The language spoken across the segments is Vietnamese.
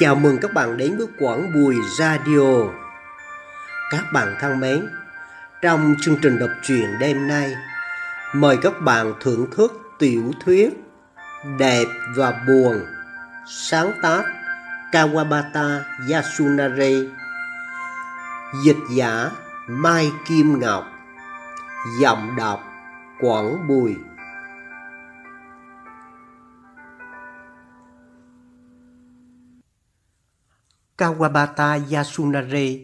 Chào mừng các bạn đến với Quảng Bùi Radio. Các bạn thân mến, trong chương trình đọc truyện đêm nay, mời các bạn thưởng thức tiểu thuyết Đẹp và Buồn, sáng tác Kawabata Yasunari, dịch giả Mai Kim Ngọc, giọng đọc Quảng Bùi. Kawabata Yasunare,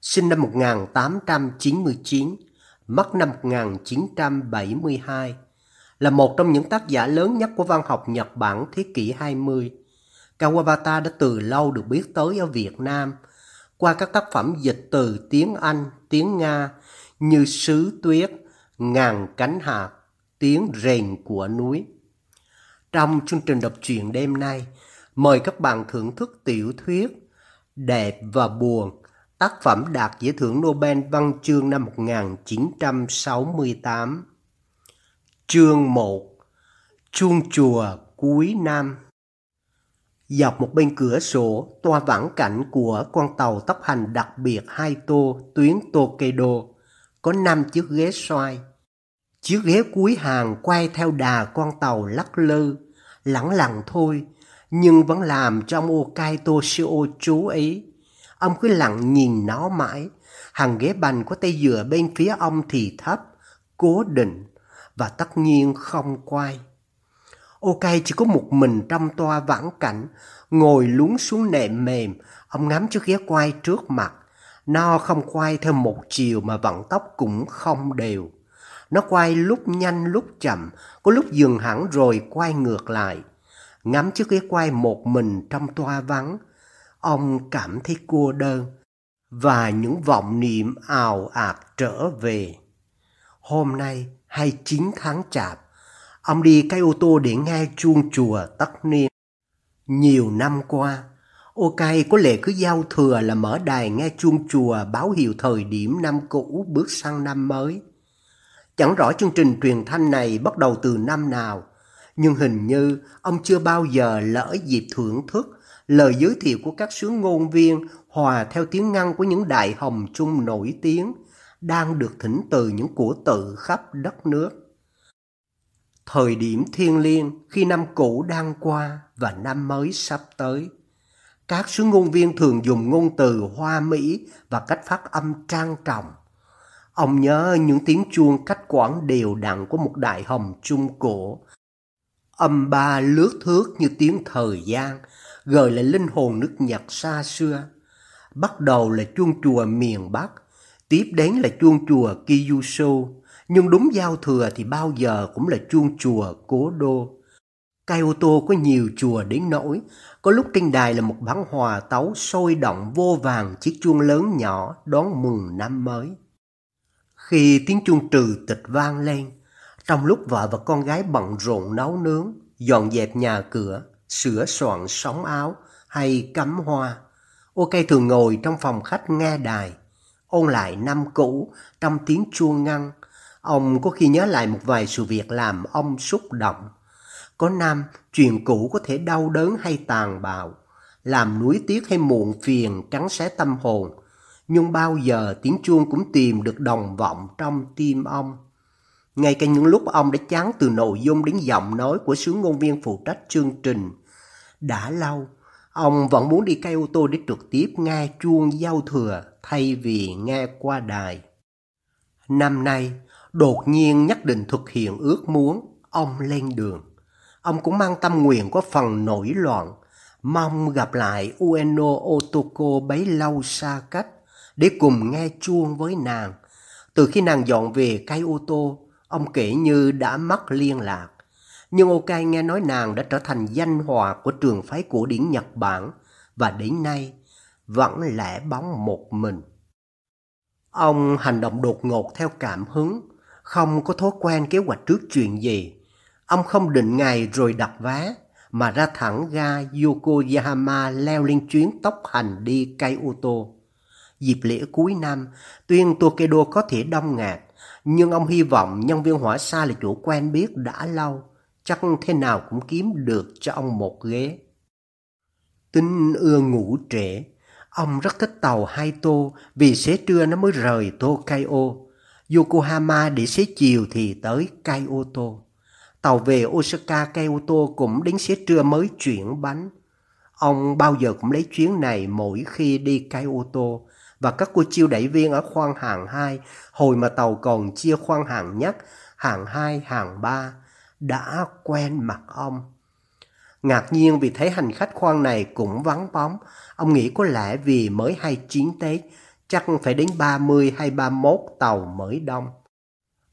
sinh năm 1899, mất năm 1972, là một trong những tác giả lớn nhất của văn học Nhật Bản thế kỷ 20. Kawabata đã từ lâu được biết tới ở Việt Nam qua các tác phẩm dịch từ tiếng Anh, tiếng Nga như Sứ Tuyết, Ngàn Cánh Hạt, Tiếng Rền của Núi. Trong chương trình đọc truyện đêm nay, mời các bạn thưởng thức tiểu thuyết Đẹp và buồn, tác phẩm đạt giải thưởng Nobel văn chương năm 1968. Chương 1 Chuông chùa cuối năm Dọc một bên cửa sổ, toa vãng cảnh của con tàu tốc hành đặc biệt hai tô tuyến Tokedo có năm chiếc ghế xoay. Chiếc ghế cuối hàng quay theo đà con tàu lắc lư, lẳng lặng thôi, nhưng vẫn làm cho ông Okaito Shio chú ý. Ông cứ lặng nhìn nó mãi, hàng ghế bành có tay dựa bên phía ông thì thấp, cố định và tất nhiên không quay. Okai chỉ có một mình trong toa vãng cảnh, ngồi lún xuống nệm mềm, ông ngắm chiếc ghế quay trước mặt. Nó không quay theo một chiều mà vận tốc cũng không đều. Nó quay lúc nhanh lúc chậm, có lúc dừng hẳn rồi quay ngược lại ngắm chiếc ghế quay một mình trong toa vắng, ông cảm thấy cô đơn và những vọng niệm ào ạt trở về. Hôm nay 29 tháng chạp, ông đi cái ô tô để nghe chuông chùa tất niên. Nhiều năm qua, Ok có lẽ cứ giao thừa là mở đài nghe chuông chùa báo hiệu thời điểm năm cũ bước sang năm mới. Chẳng rõ chương trình truyền thanh này bắt đầu từ năm nào, nhưng hình như ông chưa bao giờ lỡ dịp thưởng thức lời giới thiệu của các sướng ngôn viên hòa theo tiếng ngăn của những đại hồng chung nổi tiếng đang được thỉnh từ những của tự khắp đất nước. Thời điểm thiên liêng khi năm cũ đang qua và năm mới sắp tới. Các sứ ngôn viên thường dùng ngôn từ hoa mỹ và cách phát âm trang trọng. Ông nhớ những tiếng chuông cách quãng đều đặn của một đại hồng trung cổ Âm ba lướt thước như tiếng thời gian, gợi lại linh hồn nước Nhật xa xưa. Bắt đầu là chuông chùa miền Bắc, tiếp đến là chuông chùa Kyushu, nhưng đúng giao thừa thì bao giờ cũng là chuông chùa Cố Đô. Kyoto có nhiều chùa đến nỗi, có lúc trên đài là một bản hòa tấu sôi động vô vàng chiếc chuông lớn nhỏ đón mừng năm mới. Khi tiếng chuông trừ tịch vang lên, trong lúc vợ và con gái bận rộn nấu nướng, dọn dẹp nhà cửa, sửa soạn sóng áo hay cắm hoa, Ok thường ngồi trong phòng khách nghe đài, ôn lại năm cũ trong tiếng chuông ngăn. Ông có khi nhớ lại một vài sự việc làm ông xúc động. Có năm, chuyện cũ có thể đau đớn hay tàn bạo, làm nuối tiếc hay muộn phiền cắn xé tâm hồn, nhưng bao giờ tiếng chuông cũng tìm được đồng vọng trong tim ông. Ngay cả những lúc ông đã chán từ nội dung đến giọng nói của sướng ngôn viên phụ trách chương trình. Đã lâu, ông vẫn muốn đi cây ô tô để trực tiếp nghe chuông giao thừa thay vì nghe qua đài. Năm nay, đột nhiên nhất định thực hiện ước muốn, ông lên đường. Ông cũng mang tâm nguyện có phần nổi loạn, mong gặp lại Ueno Otoko bấy lâu xa cách để cùng nghe chuông với nàng. Từ khi nàng dọn về cây ô tô, Ông kể như đã mất liên lạc. Nhưng okai nghe nói nàng đã trở thành danh hòa của trường phái cổ điển Nhật Bản và đến nay vẫn lẻ bóng một mình. Ông hành động đột ngột theo cảm hứng, không có thói quen kế hoạch trước chuyện gì. Ông không định ngày rồi đặt vé, mà ra thẳng ga Yokohama leo lên chuyến tốc hành đi cây ô tô. Dịp lễ cuối năm, tuyên Tokaido có thể đông ngạt, nhưng ông hy vọng nhân viên hỏa xa là chủ quen biết đã lâu, chắc thế nào cũng kiếm được cho ông một ghế. Tính ưa ngủ trễ, ông rất thích tàu hai tô vì xế trưa nó mới rời Tokyo. Yokohama để xế chiều thì tới Kyoto. Tàu về Osaka Kyoto cũng đến xế trưa mới chuyển bánh. Ông bao giờ cũng lấy chuyến này mỗi khi đi Kyoto và các cô chiêu đẩy viên ở khoang hàng 2 hồi mà tàu còn chia khoang hàng nhất, hàng 2, hàng 3 đã quen mặt ông. Ngạc nhiên vì thấy hành khách khoang này cũng vắng bóng, ông nghĩ có lẽ vì mới 29 Tết, chắc phải đến 30 hay 31 tàu mới đông.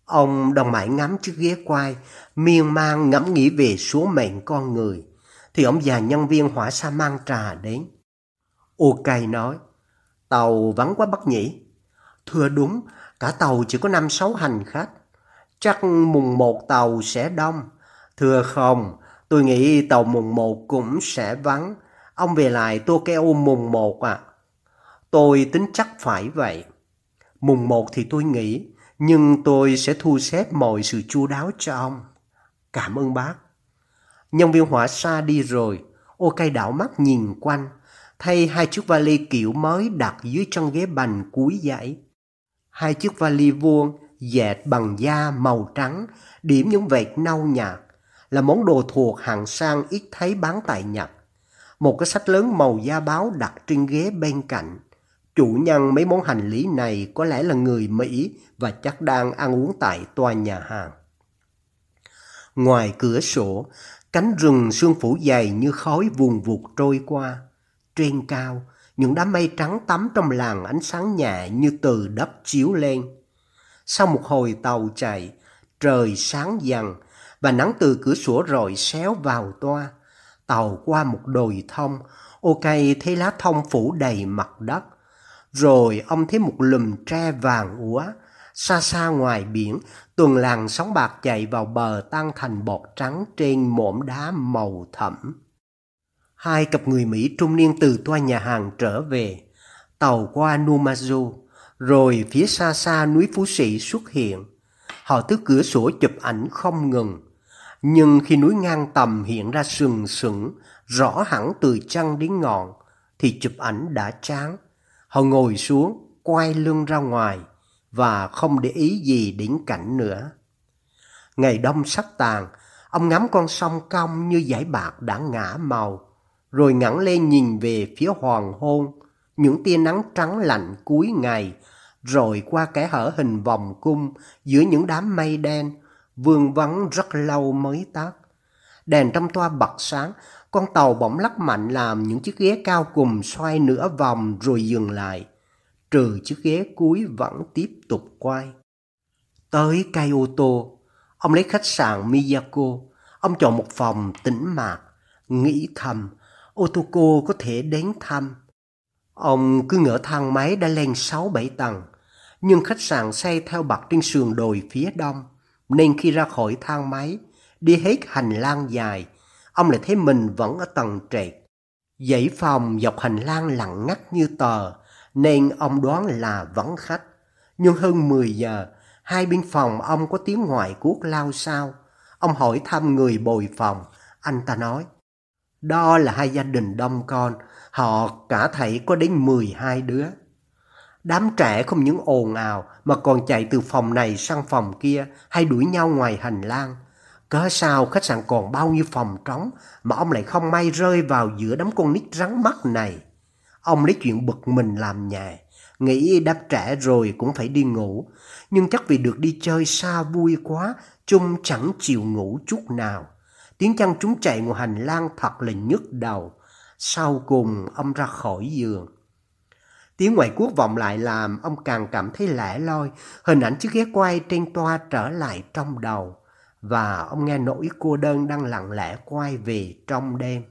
Ông đồng mãi ngắm chiếc ghế quay miên man ngẫm nghĩ về số mệnh con người. Thì ông già nhân viên hỏa sa mang trà đến. Ok nói, tàu vắng quá bất nhỉ? Thưa đúng, cả tàu chỉ có 5-6 hành khách. Chắc mùng một tàu sẽ đông. Thưa không, tôi nghĩ tàu mùng một cũng sẽ vắng. Ông về lại Tokyo mùng một à? Tôi tính chắc phải vậy. Mùng một thì tôi nghĩ, nhưng tôi sẽ thu xếp mọi sự chu đáo cho ông. Cảm ơn bác. Nhân viên hỏa xa đi rồi, ô cây đảo mắt nhìn quanh, thay hai chiếc vali kiểu mới đặt dưới chân ghế bành cuối dãy. Hai chiếc vali vuông dệt bằng da màu trắng, điểm những vệt nâu nhạt, là món đồ thuộc hàng sang ít thấy bán tại Nhật. Một cái sách lớn màu da báo đặt trên ghế bên cạnh. Chủ nhân mấy món hành lý này có lẽ là người Mỹ và chắc đang ăn uống tại tòa nhà hàng. Ngoài cửa sổ, cánh rừng sương phủ dày như khói vùng vụt trôi qua. Trên cao, những đám mây trắng tắm trong làng ánh sáng nhẹ như từ đất chiếu lên. Sau một hồi tàu chạy, trời sáng dần và nắng từ cửa sổ rọi xéo vào toa. Tàu qua một đồi thông, ô cây thấy lá thông phủ đầy mặt đất. Rồi ông thấy một lùm tre vàng úa, xa xa ngoài biển, tuần làng sóng bạc chạy vào bờ tan thành bọt trắng trên mỏm đá màu thẫm. Hai cặp người Mỹ trung niên từ toa nhà hàng trở về, tàu qua Numazu, rồi phía xa xa núi Phú Sĩ xuất hiện. Họ từ cửa sổ chụp ảnh không ngừng, nhưng khi núi ngang tầm hiện ra sừng sững, rõ hẳn từ chân đến ngọn, thì chụp ảnh đã chán. Họ ngồi xuống, quay lưng ra ngoài và không để ý gì đến cảnh nữa. Ngày đông sắp tàn, ông ngắm con sông cong như giải bạc đã ngã màu, rồi ngẩng lên nhìn về phía hoàng hôn, những tia nắng trắng lạnh cuối ngày, rồi qua kẻ hở hình vòng cung giữa những đám mây đen, vương vấn rất lâu mới tắt. Đèn trong toa bật sáng, con tàu bỗng lắc mạnh làm những chiếc ghế cao cùng xoay nửa vòng rồi dừng lại. Trừ chiếc ghế cuối vẫn tiếp tục quay. Tới Kyoto, ông lấy khách sạn Miyako. Ông chọn một phòng tĩnh mạc, nghĩ thầm Otoko có thể đến thăm. Ông cứ ngỡ thang máy đã lên 6-7 tầng, nhưng khách sạn xây theo bậc trên sườn đồi phía đông, nên khi ra khỏi thang máy, đi hết hành lang dài, ông lại thấy mình vẫn ở tầng trệt. Dãy phòng dọc hành lang lặng ngắt như tờ, nên ông đoán là vắng khách. Nhưng hơn 10 giờ, hai bên phòng ông có tiếng ngoại quốc lao sao. Ông hỏi thăm người bồi phòng, anh ta nói, đó là hai gia đình đông con, họ cả thảy có đến 12 đứa. Đám trẻ không những ồn ào mà còn chạy từ phòng này sang phòng kia hay đuổi nhau ngoài hành lang. Cớ sao khách sạn còn bao nhiêu phòng trống mà ông lại không may rơi vào giữa đám con nít rắn mắt này. Ông lấy chuyện bực mình làm nhà, nghĩ đáp trẻ rồi cũng phải đi ngủ. Nhưng chắc vì được đi chơi xa vui quá, chung chẳng chịu ngủ chút nào. Tiếng chân chúng chạy ngoài hành lang thật là nhức đầu. Sau cùng ông ra khỏi giường. Tiếng ngoại quốc vọng lại làm ông càng cảm thấy lẻ loi, hình ảnh chiếc ghế quay trên toa trở lại trong đầu. Và ông nghe nỗi cô đơn đang lặng lẽ quay về trong đêm.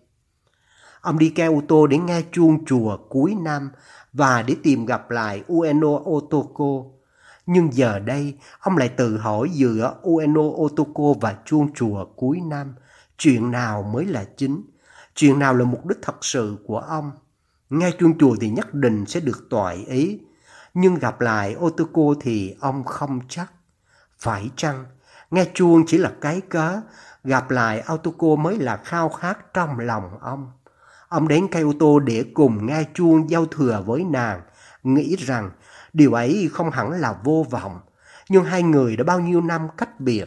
Ông đi ke ô tô để nghe chuông chùa cuối năm và để tìm gặp lại Ueno Otoko. Nhưng giờ đây, ông lại tự hỏi giữa Ueno Otoko và chuông chùa cuối năm, chuyện nào mới là chính, chuyện nào là mục đích thật sự của ông. Nghe chuông chùa thì nhất định sẽ được toại ý, nhưng gặp lại Otoko thì ông không chắc. Phải chăng, nghe chuông chỉ là cái cớ, gặp lại Otoko mới là khao khát trong lòng ông. Ông đến cây ô tô để cùng nghe chuông giao thừa với nàng, nghĩ rằng điều ấy không hẳn là vô vọng. Nhưng hai người đã bao nhiêu năm cách biệt,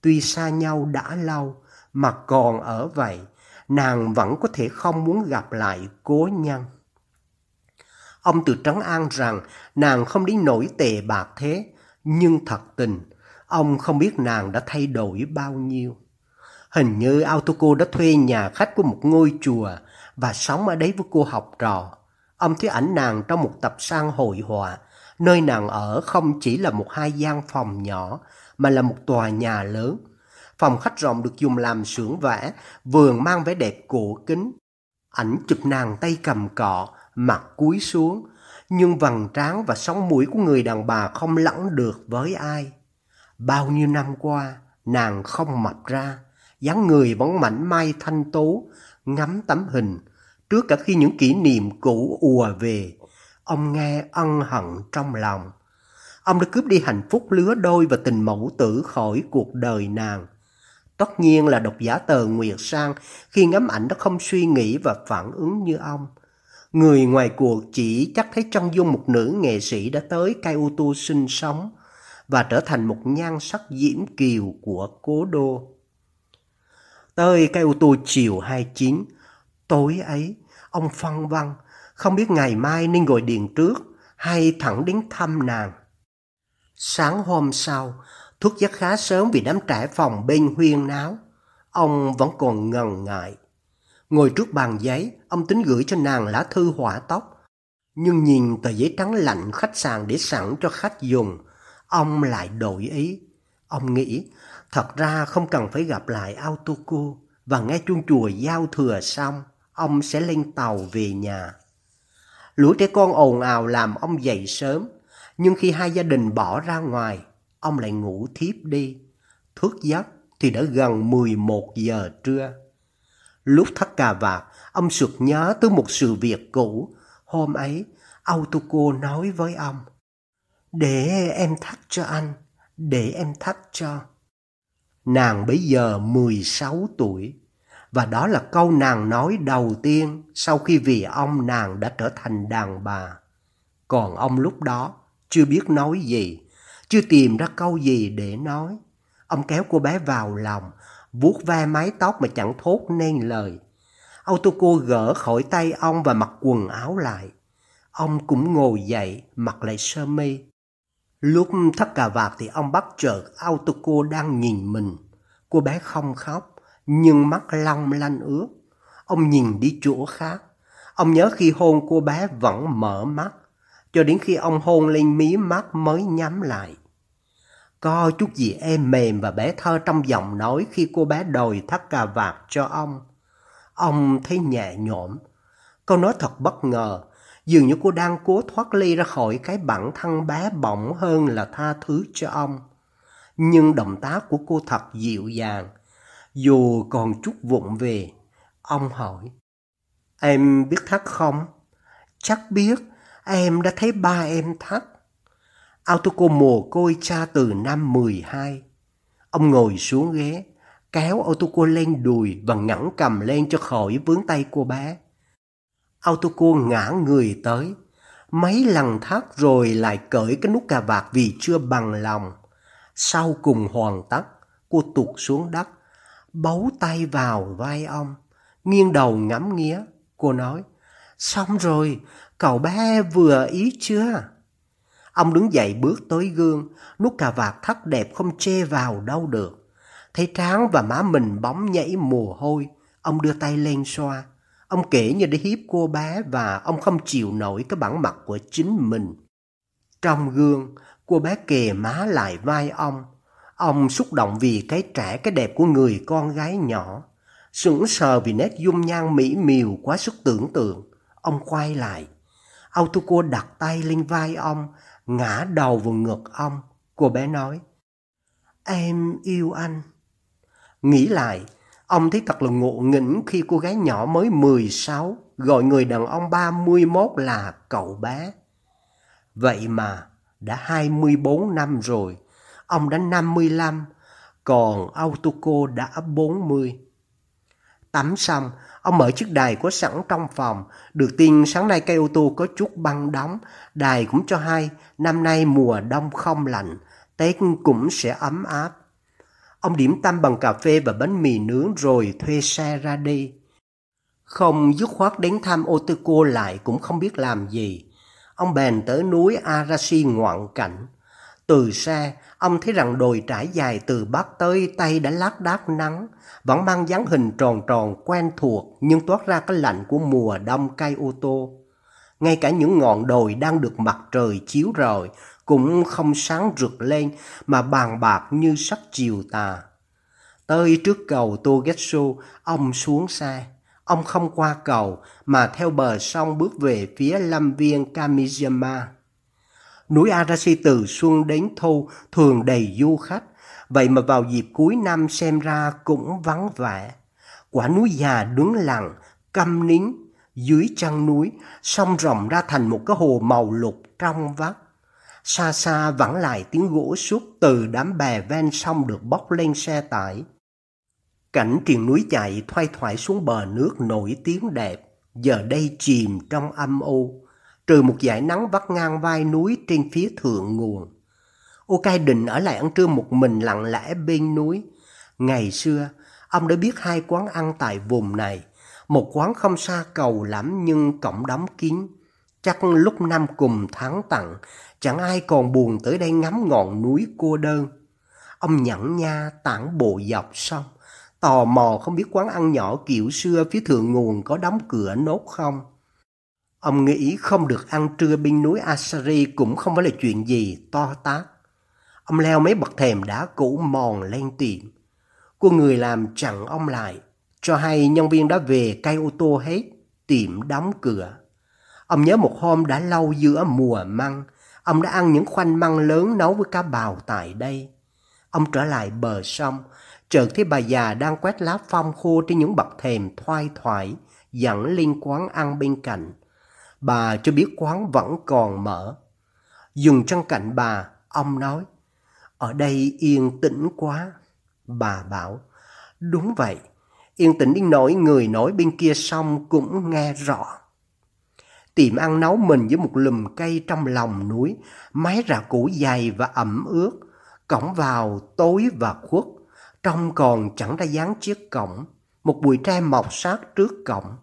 tuy xa nhau đã lâu mà còn ở vậy, nàng vẫn có thể không muốn gặp lại cố nhân. Ông tự trấn an rằng nàng không đến nổi tệ bạc thế, nhưng thật tình, ông không biết nàng đã thay đổi bao nhiêu. Hình như Autoco đã thuê nhà khách của một ngôi chùa và sống ở đấy với cô học trò. Ông thấy ảnh nàng trong một tập san hội họa, nơi nàng ở không chỉ là một hai gian phòng nhỏ, mà là một tòa nhà lớn. Phòng khách rộng được dùng làm xưởng vẽ, vườn mang vẻ đẹp cổ kính. Ảnh chụp nàng tay cầm cọ, mặt cúi xuống, nhưng vầng trán và sóng mũi của người đàn bà không lẫn được với ai. Bao nhiêu năm qua, nàng không mập ra, dáng người vẫn mảnh mai thanh tú, ngắm tấm hình, trước cả khi những kỷ niệm cũ ùa về, ông nghe ân hận trong lòng. Ông đã cướp đi hạnh phúc lứa đôi và tình mẫu tử khỏi cuộc đời nàng. Tất nhiên là độc giả tờ Nguyệt Sang khi ngắm ảnh đã không suy nghĩ và phản ứng như ông. Người ngoài cuộc chỉ chắc thấy trong dung một nữ nghệ sĩ đã tới Cai ô sinh sống và trở thành một nhan sắc diễm kiều của cố đô. Tới Cai ô tô chiều 29, tối ấy, ông phân Văn không biết ngày mai nên gọi điện trước hay thẳng đến thăm nàng. Sáng hôm sau, thức giấc khá sớm vì đám trẻ phòng bên huyên náo. Ông vẫn còn ngần ngại. Ngồi trước bàn giấy, ông tính gửi cho nàng lá thư hỏa tóc. Nhưng nhìn tờ giấy trắng lạnh khách sạn để sẵn cho khách dùng, ông lại đổi ý. Ông nghĩ, thật ra không cần phải gặp lại Autoku và nghe chuông chùa giao thừa xong, ông sẽ lên tàu về nhà. Lũ trẻ con ồn ào làm ông dậy sớm, nhưng khi hai gia đình bỏ ra ngoài, ông lại ngủ thiếp đi. Thức giấc thì đã gần 11 giờ trưa. Lúc thắt cà vạt, ông sực nhớ tới một sự việc cũ. Hôm ấy, Autoco nói với ông. Để em thắt cho anh, để em thắt cho. Nàng bây giờ 16 tuổi, và đó là câu nàng nói đầu tiên sau khi vì ông nàng đã trở thành đàn bà. Còn ông lúc đó chưa biết nói gì, chưa tìm ra câu gì để nói. Ông kéo cô bé vào lòng, vuốt ve mái tóc mà chẳng thốt nên lời. Autoco gỡ khỏi tay ông và mặc quần áo lại. Ông cũng ngồi dậy, mặc lại sơ mi. Lúc thắt cà vạt thì ông bắt chợt Autoco đang nhìn mình. Cô bé không khóc, nhưng mắt long lanh ướt. Ông nhìn đi chỗ khác. Ông nhớ khi hôn cô bé vẫn mở mắt, cho đến khi ông hôn lên mí mắt mới nhắm lại. Có chút gì êm mềm và bé thơ trong giọng nói khi cô bé đòi thắt cà vạt cho ông. Ông thấy nhẹ nhõm. Câu nói thật bất ngờ, dường như cô đang cố thoát ly ra khỏi cái bản thân bé bỏng hơn là tha thứ cho ông. Nhưng động tác của cô thật dịu dàng, dù còn chút vụng về. Ông hỏi, em biết thắt không? Chắc biết, em đã thấy ba em thắt. Autoco mồ côi cha từ năm 12. Ông ngồi xuống ghế, kéo Autoco lên đùi và ngẩng cầm lên cho khỏi vướng tay cô bé. Autoco ngã người tới, mấy lần thắt rồi lại cởi cái nút cà vạt vì chưa bằng lòng. Sau cùng hoàn tất, cô tụt xuống đất, bấu tay vào vai ông, nghiêng đầu ngắm nghía. Cô nói, xong rồi, cậu bé vừa ý chưa? Ông đứng dậy bước tới gương, nút cà vạt thắt đẹp không che vào đâu được. Thấy trán và má mình bóng nhảy mồ hôi, ông đưa tay lên xoa. Ông kể như để hiếp cô bé và ông không chịu nổi cái bản mặt của chính mình. Trong gương, cô bé kề má lại vai ông. Ông xúc động vì cái trẻ cái đẹp của người con gái nhỏ. Sững sờ vì nét dung nhan mỹ miều quá sức tưởng tượng. Ông quay lại. Autoco đặt tay lên vai ông, ngã đầu vào ngực ông. Cô bé nói, em yêu anh. Nghĩ lại, ông thấy thật là ngộ nghĩnh khi cô gái nhỏ mới 16 gọi người đàn ông 31 là cậu bé. Vậy mà, đã 24 năm rồi, ông đã 55, còn Autoco đã 40. Tắm xong, ông mở chiếc đài có sẵn trong phòng. Được tin sáng nay cây ô tô có chút băng đóng. Đài cũng cho hay năm nay mùa đông không lạnh, Tết cũng sẽ ấm áp. Ông điểm tâm bằng cà phê và bánh mì nướng rồi thuê xe ra đi. Không dứt khoát đến thăm Otoko lại cũng không biết làm gì. Ông bèn tới núi Arashi ngoạn cảnh. Từ xa, ông thấy rằng đồi trải dài từ bắc tới tây đã lác đác nắng, vẫn mang dáng hình tròn tròn quen thuộc nhưng toát ra cái lạnh của mùa đông cây ô tô. Ngay cả những ngọn đồi đang được mặt trời chiếu rọi cũng không sáng rực lên mà bàn bạc như sắc chiều tà. Tới trước cầu Togetsu, ông xuống xe. Ông không qua cầu mà theo bờ sông bước về phía lâm viên Kamijima. Núi Arashi từ xuân đến thu thường đầy du khách, vậy mà vào dịp cuối năm xem ra cũng vắng vẻ. Quả núi già đứng lặng, câm nín, dưới chân núi, sông rộng ra thành một cái hồ màu lục trong vắt. Xa xa vẳng lại tiếng gỗ suốt từ đám bè ven sông được bốc lên xe tải. Cảnh triền núi chạy thoai thoải xuống bờ nước nổi tiếng đẹp, giờ đây chìm trong âm u, trừ một dải nắng vắt ngang vai núi trên phía thượng nguồn. Ô Cai định ở lại ăn trưa một mình lặng lẽ bên núi. Ngày xưa, ông đã biết hai quán ăn tại vùng này. Một quán không xa cầu lắm nhưng cổng đóng kín. Chắc lúc năm cùng tháng tặng, chẳng ai còn buồn tới đây ngắm ngọn núi cô đơn. Ông nhẫn nha tản bộ dọc sông, tò mò không biết quán ăn nhỏ kiểu xưa phía thượng nguồn có đóng cửa nốt không. Ông nghĩ không được ăn trưa bên núi Asari cũng không phải là chuyện gì to tát. Ông leo mấy bậc thềm đá cũ mòn lên tiệm. Cô người làm chặn ông lại, cho hay nhân viên đã về cây ô tô hết, tiệm đóng cửa. Ông nhớ một hôm đã lâu giữa mùa măng, ông đã ăn những khoanh măng lớn nấu với cá bào tại đây. Ông trở lại bờ sông, chợt thấy bà già đang quét lá phong khô trên những bậc thềm thoai thoải, dẫn lên quán ăn bên cạnh. Bà cho biết quán vẫn còn mở. Dừng chân cạnh bà, ông nói, ở đây yên tĩnh quá. Bà bảo, đúng vậy, yên tĩnh đến nỗi người nói bên kia xong cũng nghe rõ. Tiệm ăn nấu mình với một lùm cây trong lòng núi, mái rạ cũ dày và ẩm ướt, cổng vào tối và khuất, trong còn chẳng ra dáng chiếc cổng, một bụi tre mọc sát trước cổng.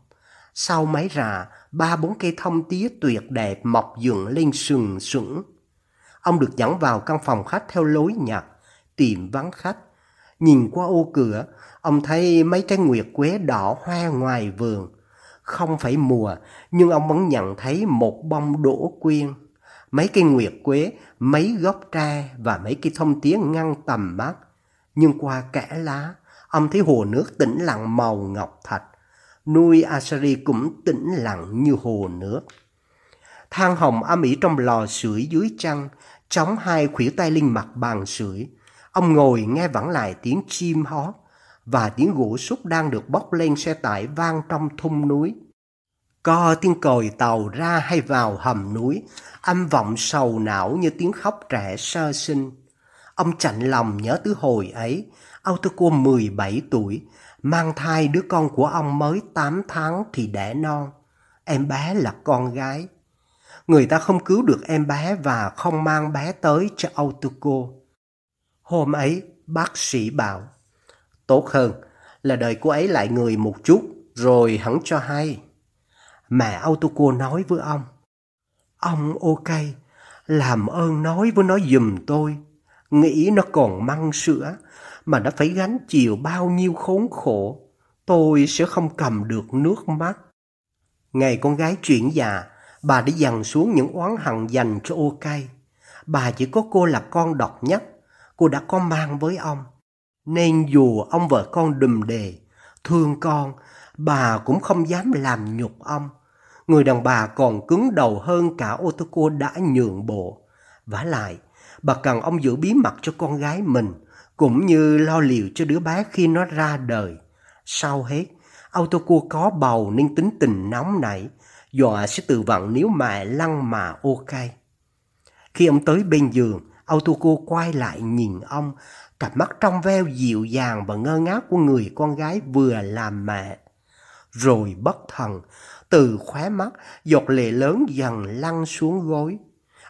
Sau mái rạ, ba bốn cây thông tía tuyệt đẹp mọc dựng lên sừng sững. Ông được dẫn vào căn phòng khách theo lối nhặt, tìm vắng khách. Nhìn qua ô cửa, ông thấy mấy trái nguyệt quế đỏ hoa ngoài vườn. Không phải mùa, nhưng ông vẫn nhận thấy một bông đổ quyên. Mấy cây nguyệt quế, mấy gốc tre và mấy cây thông tía ngăn tầm mắt. Nhưng qua kẽ lá, ông thấy hồ nước tĩnh lặng màu ngọc thạch. Nuôi Asari cũng tĩnh lặng như hồ nước. Than hồng âm ỉ trong lò sưởi dưới trăng, chống hai khuỷu tay lên mặt bàn sưởi. Ông ngồi nghe vẳng lại tiếng chim hót và tiếng gỗ xúc đang được bốc lên xe tải vang trong thung núi. Co tiếng còi tàu ra hay vào hầm núi, âm vọng sầu não như tiếng khóc trẻ sơ sinh. Ông chạnh lòng nhớ tứ hồi ấy, Autoco 17 tuổi, mang thai đứa con của ông mới 8 tháng thì đẻ non. Em bé là con gái. Người ta không cứu được em bé và không mang bé tới cho Autoco. Hôm ấy, bác sĩ bảo, tốt hơn là đời cô ấy lại người một chút rồi hắn cho hay. Mẹ Autoco nói với ông, ông ok, làm ơn nói với nó giùm tôi. Nghĩ nó còn măng sữa mà đã phải gánh chịu bao nhiêu khốn khổ. Tôi sẽ không cầm được nước mắt. Ngày con gái chuyển già, bà đã dằn xuống những oán hận dành cho ô cay. Bà chỉ có cô là con độc nhất, cô đã có mang với ông. Nên dù ông vợ con đùm đề, thương con, bà cũng không dám làm nhục ông. Người đàn bà còn cứng đầu hơn cả ô tô cô đã nhượng bộ. vả lại, bà cần ông giữ bí mật cho con gái mình, cũng như lo liệu cho đứa bé khi nó ra đời. Sau hết, Autocua có bầu nên tính tình nóng nảy, dọa sẽ tự vận nếu mẹ lăng mà ok. Khi ông tới bên giường, Autocua quay lại nhìn ông, cặp mắt trong veo dịu dàng và ngơ ngác của người con gái vừa làm mẹ. Rồi bất thần, từ khóe mắt, giọt lệ lớn dần lăn xuống gối.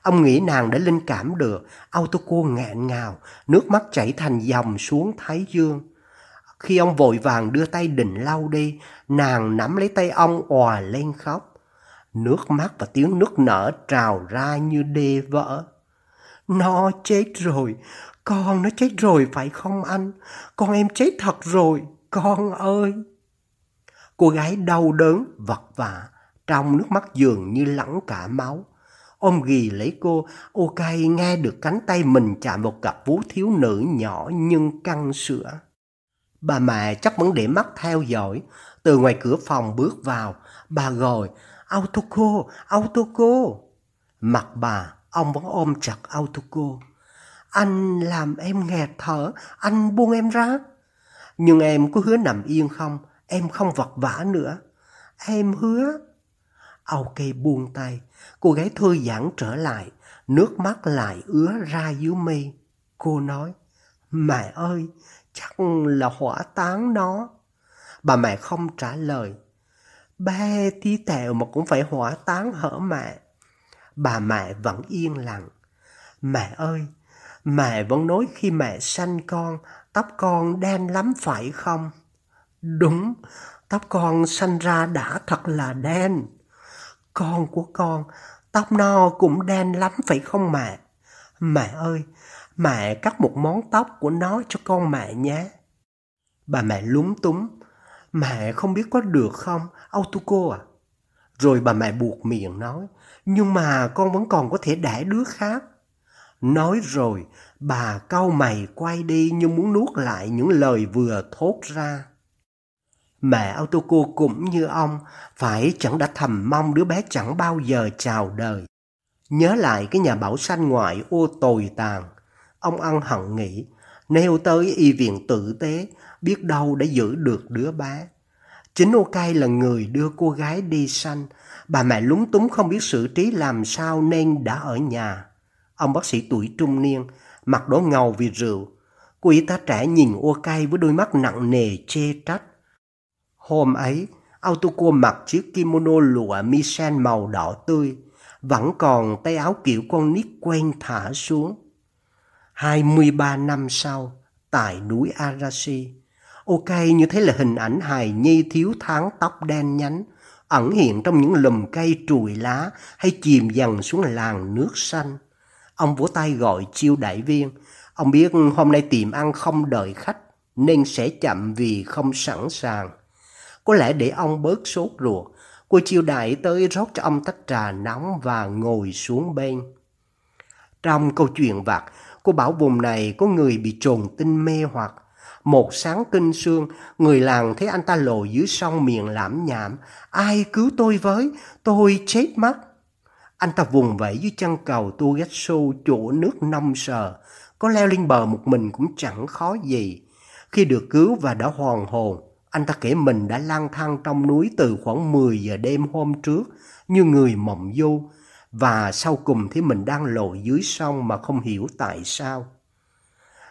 Ông nghĩ nàng đã linh cảm được, Autoco nghẹn ngào, nước mắt chảy thành dòng xuống thái dương. Khi ông vội vàng đưa tay định lau đi, nàng nắm lấy tay ông òa lên khóc. Nước mắt và tiếng nước nở trào ra như đê vỡ. Nó chết rồi, con nó chết rồi phải không anh? Con em chết thật rồi, con ơi! Cô gái đau đớn, vật vả, trong nước mắt dường như lẫn cả máu. Ông ghì lấy cô, ok nghe được cánh tay mình chạm vào cặp vú thiếu nữ nhỏ nhưng căng sữa. Bà mẹ chắc vẫn để mắt theo dõi, từ ngoài cửa phòng bước vào, bà gọi, Autoco, Autoco. Mặt bà, ông vẫn ôm chặt Autoco. Anh làm em nghẹt thở, anh buông em ra. Nhưng em có hứa nằm yên không? Em không vật vã nữa. Em hứa. Ok buông tay, cô gái thư giãn trở lại, nước mắt lại ứa ra dưới mi. Cô nói, mẹ ơi, chắc là hỏa táng nó. Bà mẹ không trả lời. Ba tí tẹo mà cũng phải hỏa táng hở mẹ. Bà mẹ vẫn yên lặng. Mẹ ơi, mẹ vẫn nói khi mẹ sanh con, tóc con đen lắm phải không? Đúng, tóc con sanh ra đã thật là đen. Con của con, tóc no cũng đen lắm phải không mẹ? Mẹ ơi, mẹ cắt một món tóc của nó cho con mẹ nhé. Bà mẹ lúng túng, mẹ không biết có được không, Autoco à? Rồi bà mẹ buộc miệng nói, nhưng mà con vẫn còn có thể đẻ đứa khác. Nói rồi, bà cau mày quay đi như muốn nuốt lại những lời vừa thốt ra. Mẹ Autoco cũng như ông, phải chẳng đã thầm mong đứa bé chẳng bao giờ chào đời. Nhớ lại cái nhà bảo sanh ngoại ô tồi tàn, ông ăn hận nghĩ, nêu tới y viện tử tế, biết đâu đã giữ được đứa bé. Chính Okai cay là người đưa cô gái đi sanh, bà mẹ lúng túng không biết xử trí làm sao nên đã ở nhà. Ông bác sĩ tuổi trung niên, mặt đỏ ngầu vì rượu. Cô y tá trẻ nhìn Okai cay với đôi mắt nặng nề chê trách. Hôm ấy, Autoco mặc chiếc kimono lụa misen màu đỏ tươi, vẫn còn tay áo kiểu con nít quen thả xuống. 23 năm sau, tại núi Arashi, ok như thế là hình ảnh hài nhi thiếu tháng tóc đen nhánh, ẩn hiện trong những lùm cây trùi lá hay chìm dần xuống làng nước xanh. Ông vỗ tay gọi chiêu đại viên. Ông biết hôm nay tiệm ăn không đợi khách nên sẽ chậm vì không sẵn sàng. Có lẽ để ông bớt sốt ruột, cô chiêu đại tới rót cho ông tách trà nóng và ngồi xuống bên. Trong câu chuyện vặt, cô bảo vùng này có người bị trồn tinh mê hoặc một sáng kinh sương, người làng thấy anh ta lộ dưới sông miệng lãm nhảm. Ai cứu tôi với, tôi chết mất. Anh ta vùng vẫy dưới chân cầu tu gách xô chỗ nước nông sờ. Có leo lên bờ một mình cũng chẳng khó gì. Khi được cứu và đã hoàn hồn, anh ta kể mình đã lang thang trong núi từ khoảng 10 giờ đêm hôm trước như người mộng du và sau cùng thì mình đang lội dưới sông mà không hiểu tại sao.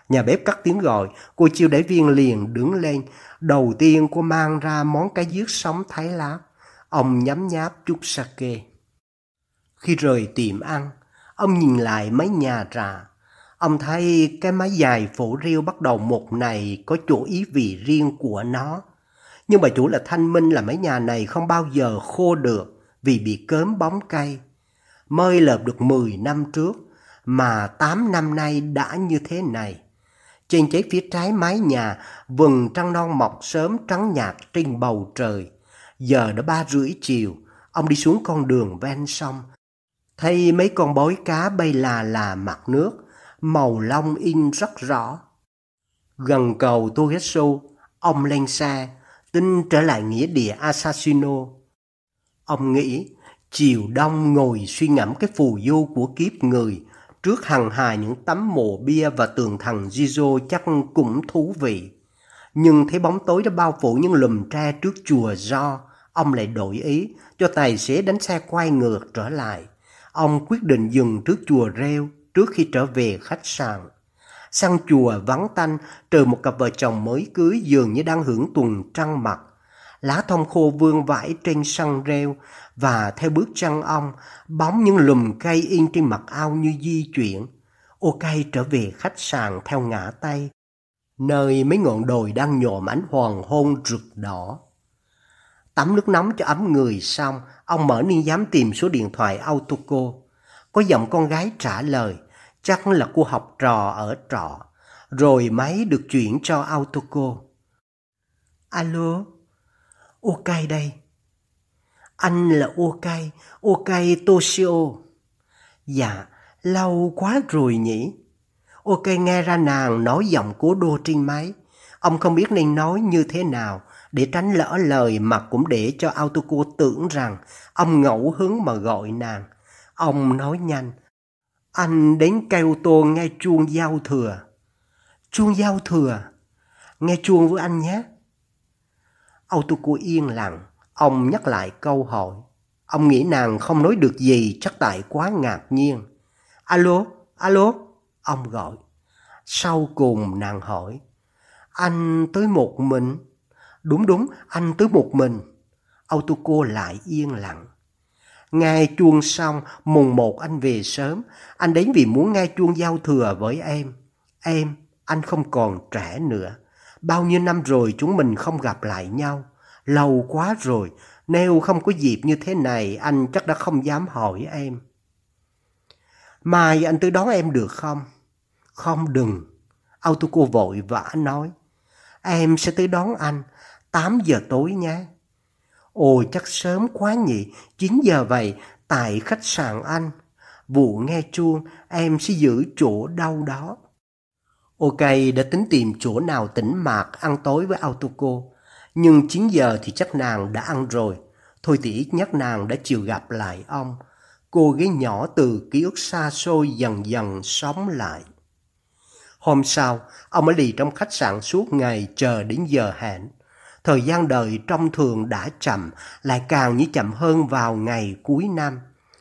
Nhà bếp cắt tiếng gọi, cô chiêu đẩy viên liền đứng lên. Đầu tiên cô mang ra món cá giết sống thái lá. Ông nhắm nháp chút sake. Khi rời tiệm ăn, ông nhìn lại mấy nhà trà. Ông thấy cái mái dài phổ riêu bắt đầu một này có chỗ ý vị riêng của nó. Nhưng bà chủ là thanh minh là mấy nhà này không bao giờ khô được vì bị cớm bóng cây. Mơi lợp được 10 năm trước mà 8 năm nay đã như thế này. Trên trái phía trái mái nhà, vừng trăng non mọc sớm trắng nhạt trên bầu trời. Giờ đã ba rưỡi chiều, ông đi xuống con đường ven sông. Thấy mấy con bói cá bay là là mặt nước, màu lông in rất rõ. Gần cầu Togetsu, ông lên xe, tin trở lại nghĩa địa Assassino. Ông nghĩ, chiều đông ngồi suy ngẫm cái phù du của kiếp người, Trước hằng hà những tấm mộ bia và tường thần Gizo chắc cũng thú vị. Nhưng thấy bóng tối đã bao phủ những lùm tre trước chùa do, ông lại đổi ý cho tài xế đánh xe quay ngược trở lại. Ông quyết định dừng trước chùa rêu trước khi trở về khách sạn. Săn chùa vắng tanh, trừ một cặp vợ chồng mới cưới dường như đang hưởng tuần trăng mặt. Lá thông khô vương vãi trên sân rêu và theo bước chân ông, bóng những lùm cây in trên mặt ao như di chuyển. Ô cây trở về khách sạn theo ngã tay, nơi mấy ngọn đồi đang nhộm ánh hoàng hôn rực đỏ. Tắm nước nóng cho ấm người xong, ông mở niên dám tìm số điện thoại Autoco. Có giọng con gái trả lời, chắc là cô học trò ở trọ. Rồi máy được chuyển cho Autoco. Alo, ok đây. Anh là ok, ok Toshio. Dạ, lâu quá rồi nhỉ? Ok nghe ra nàng nói giọng cố đô trên máy. Ông không biết nên nói như thế nào để tránh lỡ lời mà cũng để cho Autoco tưởng rằng ông ngẫu hứng mà gọi nàng. Ông nói nhanh. Anh đến cây ô tô nghe chuông giao thừa. Chuông giao thừa. Nghe chuông với anh nhé. Autoco yên lặng. Ông nhắc lại câu hỏi. Ông nghĩ nàng không nói được gì chắc tại quá ngạc nhiên. Alo, alo, ông gọi. Sau cùng nàng hỏi. Anh tới một mình? Đúng đúng, anh tới một mình. Autoco lại yên lặng. Nghe chuông xong, mùng một anh về sớm. Anh đến vì muốn nghe chuông giao thừa với em. Em, anh không còn trẻ nữa. Bao nhiêu năm rồi chúng mình không gặp lại nhau. Lâu quá rồi, nếu không có dịp như thế này, anh chắc đã không dám hỏi em. Mai anh tới đón em được không? Không đừng. Autoco vội vã nói. Em sẽ tới đón anh, 8 giờ tối nhé. Ôi chắc sớm quá nhỉ, 9 giờ vậy, tại khách sạn anh. Vụ nghe chuông, em sẽ giữ chỗ đâu đó. Ok đã tính tìm chỗ nào tĩnh mạc ăn tối với Autoco. Nhưng 9 giờ thì chắc nàng đã ăn rồi. Thôi thì ít nhất nàng đã chịu gặp lại ông. Cô gái nhỏ từ ký ức xa xôi dần dần sống lại. Hôm sau, ông ở lì trong khách sạn suốt ngày chờ đến giờ hẹn. Thời gian đời trong thường đã chậm, lại càng như chậm hơn vào ngày cuối năm.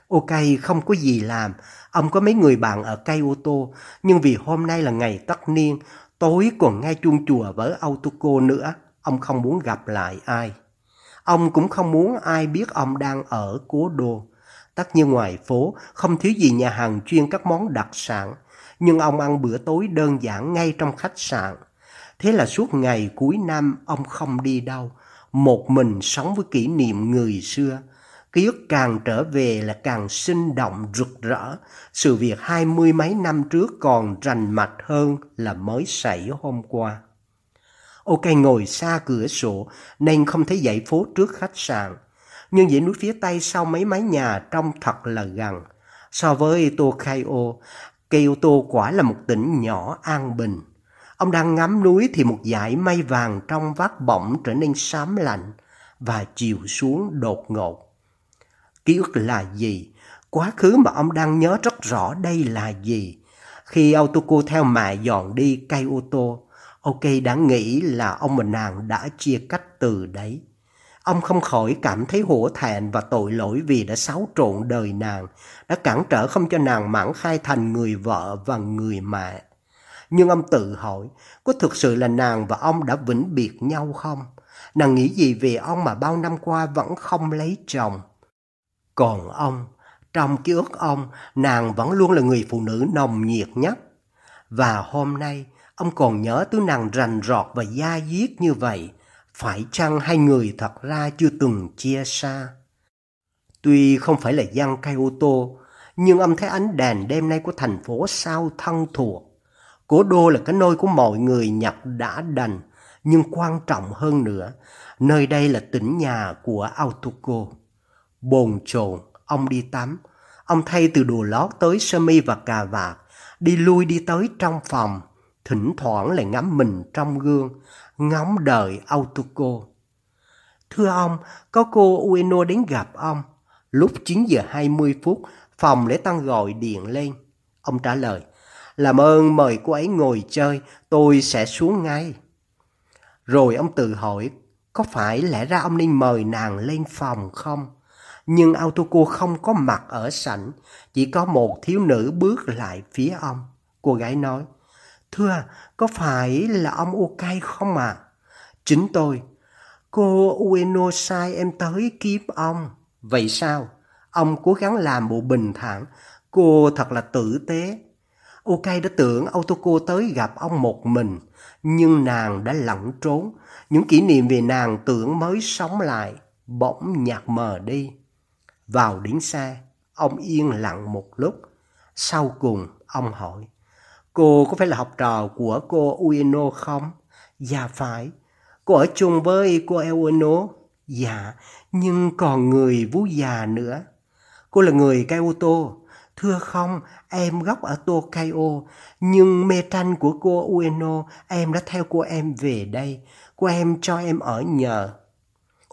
Ok, không có gì làm. Ông có mấy người bạn ở cây ô tô, nhưng vì hôm nay là ngày tất niên, tối còn nghe chuông chùa với Autoco nữa, ông không muốn gặp lại ai. Ông cũng không muốn ai biết ông đang ở cố đô. Tất nhiên ngoài phố, không thiếu gì nhà hàng chuyên các món đặc sản, nhưng ông ăn bữa tối đơn giản ngay trong khách sạn. Thế là suốt ngày cuối năm ông không đi đâu, một mình sống với kỷ niệm người xưa. Ký ức càng trở về là càng sinh động rực rỡ, sự việc hai mươi mấy năm trước còn rành mạch hơn là mới xảy hôm qua. Ok ngồi xa cửa sổ nên không thấy dãy phố trước khách sạn, nhưng dãy núi phía tây sau mấy mái nhà trông thật là gần. So với Tokyo, Kyoto quả là một tỉnh nhỏ an bình. Ông đang ngắm núi thì một dải mây vàng trong vắt bỗng trở nên xám lạnh và chiều xuống đột ngột. Ký ức là gì? Quá khứ mà ông đang nhớ rất rõ đây là gì? Khi Autoco theo mẹ dọn đi cây ô tô, Ok đã nghĩ là ông và nàng đã chia cách từ đấy. Ông không khỏi cảm thấy hổ thẹn và tội lỗi vì đã xáo trộn đời nàng, đã cản trở không cho nàng mãn khai thành người vợ và người mẹ. Nhưng ông tự hỏi, có thực sự là nàng và ông đã vĩnh biệt nhau không? Nàng nghĩ gì về ông mà bao năm qua vẫn không lấy chồng? Còn ông, trong ký ức ông, nàng vẫn luôn là người phụ nữ nồng nhiệt nhất. Và hôm nay, ông còn nhớ tới nàng rành rọt và da diết như vậy, phải chăng hai người thật ra chưa từng chia xa? Tuy không phải là dân cây ô tô, nhưng ông thấy ánh đèn đêm nay của thành phố sao thân thuộc. Cố đô là cái nơi của mọi người Nhật đã đành, nhưng quan trọng hơn nữa, nơi đây là tỉnh nhà của Autoco. Bồn chồn, ông đi tắm, ông thay từ đồ lót tới sơ mi và cà vạt, đi lui đi tới trong phòng, thỉnh thoảng lại ngắm mình trong gương, ngóng đợi Autoco. Thưa ông, có cô Ueno đến gặp ông. Lúc 9 giờ 20 phút, phòng lễ tăng gọi điện lên. Ông trả lời, làm ơn mời cô ấy ngồi chơi, tôi sẽ xuống ngay. Rồi ông tự hỏi, có phải lẽ ra ông nên mời nàng lên phòng không? Nhưng Autoco không có mặt ở sảnh, chỉ có một thiếu nữ bước lại phía ông. Cô gái nói, Thưa, có phải là ông Okai không ạ? À? Chính tôi. Cô Ueno sai em tới kiếm ông. Vậy sao? Ông cố gắng làm bộ bình thản. Cô thật là tử tế. Okai đã tưởng Autoko tới gặp ông một mình. Nhưng nàng đã lẩn trốn. Những kỷ niệm về nàng tưởng mới sống lại. Bỗng nhạt mờ đi. Vào đến xe, ông yên lặng một lúc. Sau cùng, ông hỏi. Cô có phải là học trò của cô Ueno không? Dạ phải. Cô ở chung với cô Ueno? Dạ, nhưng còn người vú già nữa. Cô là người Kyoto. Thưa không, em gốc ở Tokyo, nhưng mê tranh của cô Ueno, em đã theo cô em về đây. Cô em cho em ở nhờ.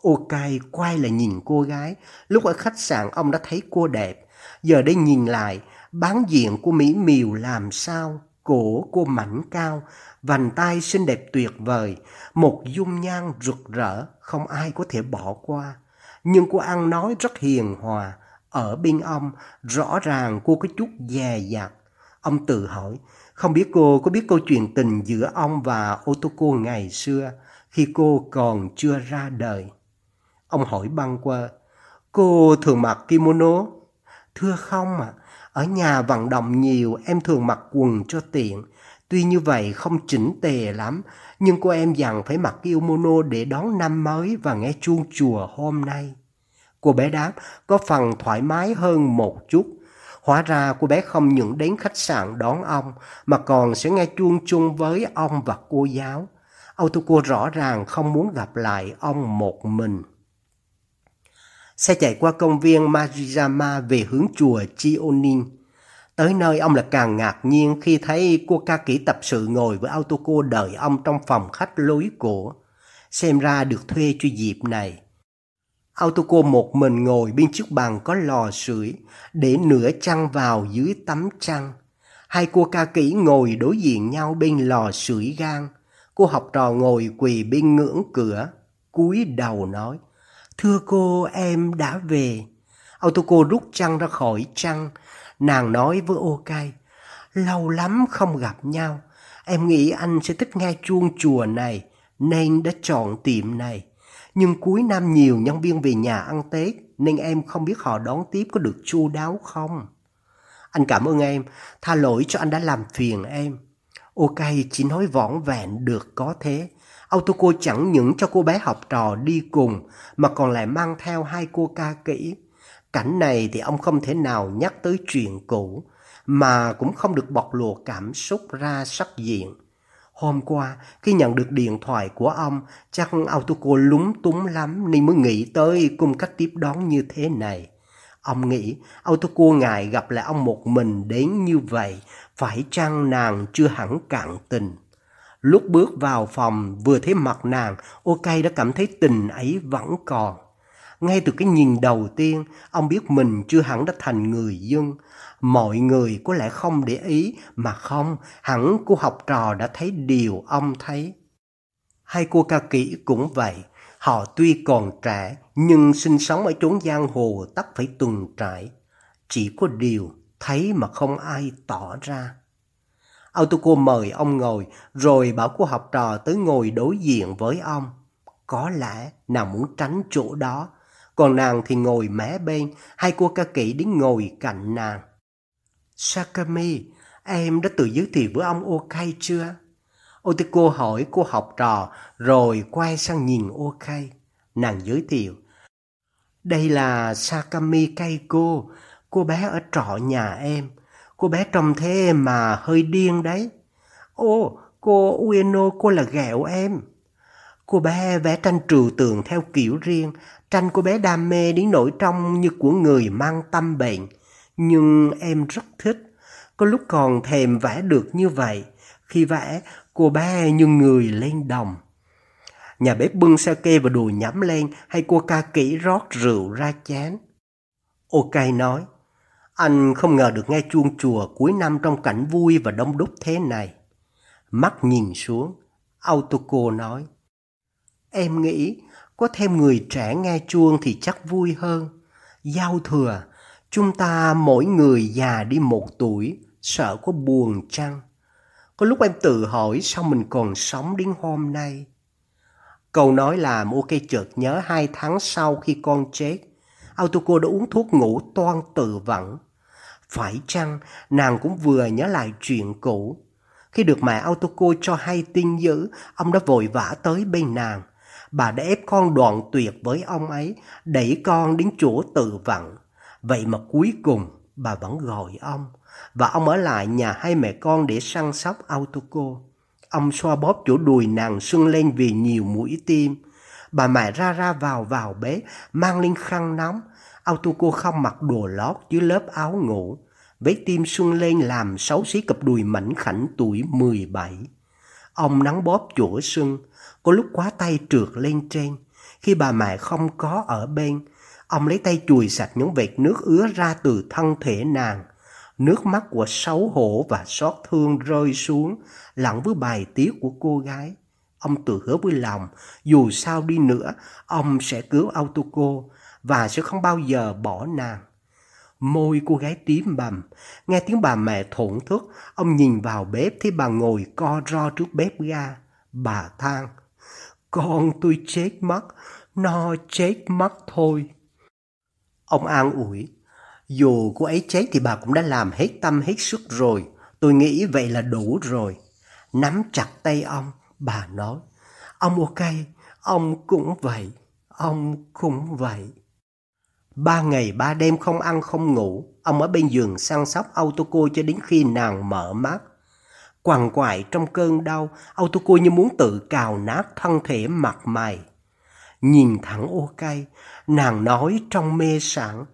Okai quay lại nhìn cô gái. Lúc ở khách sạn ông đã thấy cô đẹp. Giờ đây nhìn lại, bán diện của Mỹ miều làm sao? Cổ cô mảnh cao, vành tay xinh đẹp tuyệt vời, một dung nhan rực rỡ, không ai có thể bỏ qua. Nhưng cô ăn nói rất hiền hòa, ở bên ông, rõ ràng cô có chút dè dặt. Ông tự hỏi, không biết cô có biết câu chuyện tình giữa ông và Otoko ngày xưa, khi cô còn chưa ra đời. Ông hỏi băng qua, cô thường mặc kimono? Thưa không ạ, à, ở nhà vận động nhiều em thường mặc quần cho tiện. Tuy như vậy không chỉnh tề lắm, nhưng cô em dặn phải mặc kimono để đón năm mới và nghe chuông chùa hôm nay. Cô bé đáp, có phần thoải mái hơn một chút. Hóa ra cô bé không những đến khách sạn đón ông, mà còn sẽ nghe chuông chung với ông và cô giáo. Autoco rõ ràng không muốn gặp lại ông một mình. Xe chạy qua công viên Marijama về hướng chùa Chionin. Tới nơi ông là càng ngạc nhiên khi thấy cô ca kỹ tập sự ngồi với Autoco đợi ông trong phòng khách lối cổ. Xem ra được thuê cho dịp này. Autoco một mình ngồi bên chiếc bàn có lò sưởi để nửa chăn vào dưới tấm chăn. Hai cô ca kỹ ngồi đối diện nhau bên lò sưởi gan. Cô học trò ngồi quỳ bên ngưỡng cửa, cúi đầu nói. Thưa cô, em đã về. Autoco rút chăn ra khỏi chăn. Nàng nói với Okai, lâu lắm không gặp nhau. Em nghĩ anh sẽ thích nghe chuông chùa này, nên đã chọn tiệm này. Nhưng cuối năm nhiều nhân viên về nhà ăn Tết, nên em không biết họ đón tiếp có được chu đáo không. Anh cảm ơn em, tha lỗi cho anh đã làm phiền em. Ok, chỉ nói võn vẹn được có thế. Autoco chẳng những cho cô bé học trò đi cùng mà còn lại mang theo hai cô ca kỹ. Cảnh này thì ông không thể nào nhắc tới chuyện cũ mà cũng không được bộc lộ cảm xúc ra sắc diện. Hôm qua, khi nhận được điện thoại của ông, chắc Autoco lúng túng lắm nên mới nghĩ tới cung cách tiếp đón như thế này. Ông nghĩ Autoco ngài gặp lại ông một mình đến như vậy, phải chăng nàng chưa hẳn cạn tình. Lúc bước vào phòng vừa thấy mặt nàng, Ok đã cảm thấy tình ấy vẫn còn. Ngay từ cái nhìn đầu tiên, ông biết mình chưa hẳn đã thành người dân. Mọi người có lẽ không để ý, mà không, hẳn cô học trò đã thấy điều ông thấy. Hai cô ca kỹ cũng vậy, họ tuy còn trẻ, nhưng sinh sống ở chốn giang hồ tất phải tuần trải. Chỉ có điều thấy mà không ai tỏ ra. Autoco mời ông ngồi, rồi bảo cô học trò tới ngồi đối diện với ông. Có lẽ nàng muốn tránh chỗ đó, còn nàng thì ngồi mé bên, hai cô ca kỹ đến ngồi cạnh nàng. Sakami, em đã tự giới thiệu với ông Okai chưa? Otiko hỏi cô học trò, rồi quay sang nhìn Okai. Nàng giới thiệu. Đây là Sakami Keiko, cô bé ở trọ nhà em. Cô bé trông thế mà hơi điên đấy. Ô, cô Ueno cô là ghẹo em. Cô bé vẽ tranh trừu tượng theo kiểu riêng. Tranh cô bé đam mê đến nỗi trong như của người mang tâm bệnh. Nhưng em rất thích. Có lúc còn thèm vẽ được như vậy. Khi vẽ, cô bé như người lên đồng. Nhà bếp bưng sake và đồ nhắm lên hay cô ca kỹ rót rượu ra chén. Ok nói, anh không ngờ được nghe chuông chùa cuối năm trong cảnh vui và đông đúc thế này. Mắt nhìn xuống, Autoco nói. Em nghĩ có thêm người trẻ nghe chuông thì chắc vui hơn. Giao thừa, chúng ta mỗi người già đi một tuổi, sợ có buồn chăng? Có lúc em tự hỏi sao mình còn sống đến hôm nay. Câu nói làm ok chợt nhớ hai tháng sau khi con chết, Autoco đã uống thuốc ngủ toan tự vẫn. Phải chăng nàng cũng vừa nhớ lại chuyện cũ. Khi được mẹ Autoco cho hay tin dữ, ông đã vội vã tới bên nàng. Bà đã ép con đoạn tuyệt với ông ấy, đẩy con đến chỗ tự vặn. Vậy mà cuối cùng bà vẫn gọi ông. Và ông ở lại nhà hai mẹ con để săn sóc Autoco. Ông xoa bóp chỗ đùi nàng sưng lên vì nhiều mũi tim. Bà mẹ ra ra vào vào bếp, mang lên khăn nóng. Autoco không mặc đồ lót dưới lớp áo ngủ. Vết tim sưng lên làm xấu xí cặp đùi mảnh khảnh tuổi 17. Ông nắng bóp chỗ sưng, có lúc quá tay trượt lên trên. Khi bà mẹ không có ở bên, ông lấy tay chùi sạch những vệt nước ứa ra từ thân thể nàng. Nước mắt của xấu hổ và xót thương rơi xuống, lặng với bài tiết của cô gái. Ông tự hứa với lòng, dù sao đi nữa, ông sẽ cứu Autoco và sẽ không bao giờ bỏ nàng. Môi cô gái tím bầm, nghe tiếng bà mẹ thổn thức, ông nhìn vào bếp thấy bà ngồi co ro trước bếp ga. Bà than, con tôi chết mất, nó chết mất thôi. Ông an ủi, dù cô ấy chết thì bà cũng đã làm hết tâm hết sức rồi, tôi nghĩ vậy là đủ rồi. Nắm chặt tay ông, bà nói, ông ok, ông cũng vậy, ông cũng vậy. Ba ngày ba đêm không ăn không ngủ, ông ở bên giường săn sóc Autoco cho đến khi nàng mở mắt. Quằn quại trong cơn đau, Autoco như muốn tự cào nát thân thể mặt mày. Nhìn thẳng ô cay, nàng nói trong mê sảng,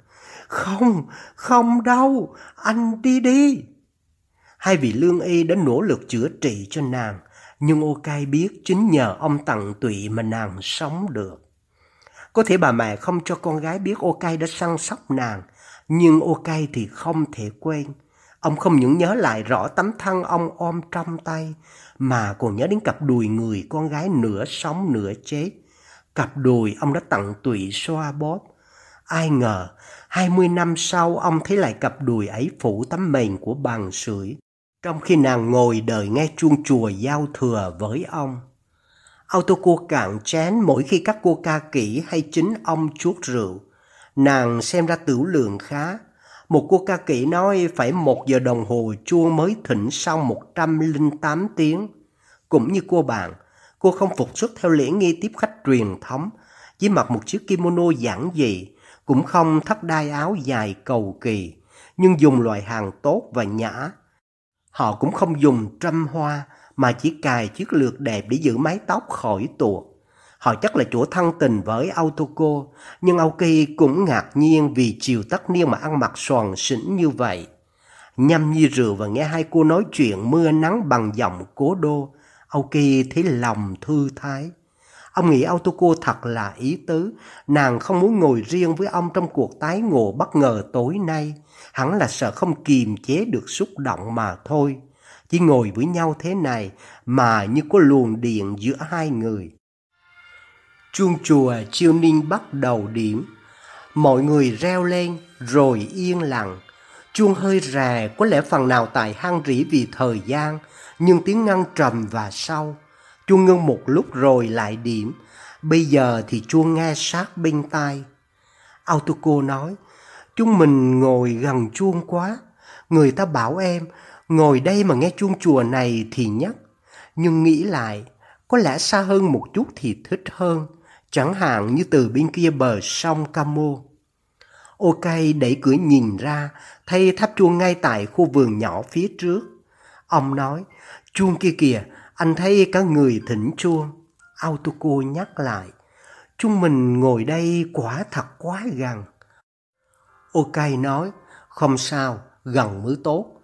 Không, không đâu, anh đi đi. Hai vị lương y đã nỗ lực chữa trị cho nàng, nhưng ô cay biết chính nhờ ông tặng tụy mà nàng sống được. Có thể bà mẹ không cho con gái biết ô cay đã săn sóc nàng, nhưng ô cay thì không thể quên. Ông không những nhớ lại rõ tấm thân ông ôm trong tay, mà còn nhớ đến cặp đùi người con gái nửa sống nửa chết. Cặp đùi ông đã tặng tụy xoa bóp. Ai ngờ, hai mươi năm sau ông thấy lại cặp đùi ấy phủ tấm mền của bàn sưởi. Trong khi nàng ngồi đợi nghe chuông chùa giao thừa với ông. Autoco cạn chén mỗi khi các cô ca kỹ hay chính ông chuốt rượu. Nàng xem ra tửu lượng khá. Một cô ca kỹ nói phải một giờ đồng hồ chuông mới thỉnh sau 108 tiếng. Cũng như cô bạn, cô không phục sức theo lễ nghi tiếp khách truyền thống, chỉ mặc một chiếc kimono giản dị, cũng không thắt đai áo dài cầu kỳ, nhưng dùng loại hàng tốt và nhã. Họ cũng không dùng trăm hoa, mà chỉ cài chiếc lược đẹp để giữ mái tóc khỏi tuột. Họ chắc là chỗ thân tình với Autoco, nhưng Aoki cũng ngạc nhiên vì chiều tất niên mà ăn mặc soàn xỉn như vậy. Nhâm nhi rượu và nghe hai cô nói chuyện mưa nắng bằng giọng cố đô, Aoki thấy lòng thư thái. Ông nghĩ Autoco thật là ý tứ, nàng không muốn ngồi riêng với ông trong cuộc tái ngộ bất ngờ tối nay, hẳn là sợ không kiềm chế được xúc động mà thôi. Chỉ ngồi với nhau thế này mà như có luồng điện giữa hai người. Chuông chùa chiêu ninh bắt đầu điểm. Mọi người reo lên rồi yên lặng. Chuông hơi rè có lẽ phần nào tại hang rỉ vì thời gian, nhưng tiếng ngăn trầm và sâu. Chuông ngưng một lúc rồi lại điểm. Bây giờ thì chuông nghe sát bên tai. Autoco nói, chúng mình ngồi gần chuông quá. Người ta bảo em Ngồi đây mà nghe chuông chùa này thì nhắc, nhưng nghĩ lại, có lẽ xa hơn một chút thì thích hơn, chẳng hạn như từ bên kia bờ sông Camo. Ok đẩy cửa nhìn ra, thấy tháp chuông ngay tại khu vườn nhỏ phía trước. Ông nói, chuông kia kìa, anh thấy cả người thỉnh chuông. Autoco nhắc lại, chúng mình ngồi đây quả thật quá gần. Ok nói, không sao, gần mới tốt.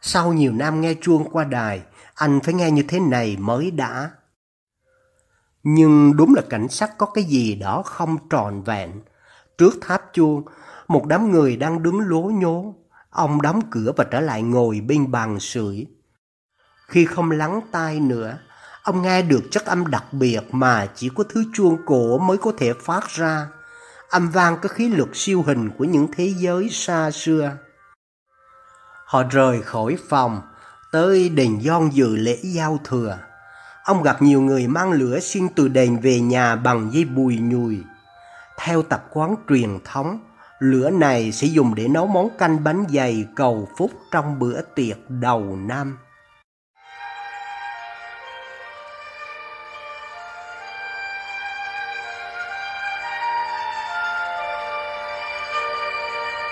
Sau nhiều năm nghe chuông qua đài, anh phải nghe như thế này mới đã. Nhưng đúng là cảnh sắc có cái gì đó không tròn vẹn. Trước tháp chuông, một đám người đang đứng lố nhố. Ông đóng cửa và trở lại ngồi bên bàn sưởi. Khi không lắng tai nữa, ông nghe được chất âm đặc biệt mà chỉ có thứ chuông cổ mới có thể phát ra. Âm vang có khí lực siêu hình của những thế giới xa xưa. Họ rời khỏi phòng, Tới đền Gion dự lễ giao thừa, ông gặp nhiều người mang lửa xin từ đền về nhà bằng dây bùi nhùi. Theo tập quán truyền thống, lửa này sẽ dùng để nấu món canh bánh dày cầu phúc trong bữa tiệc đầu năm.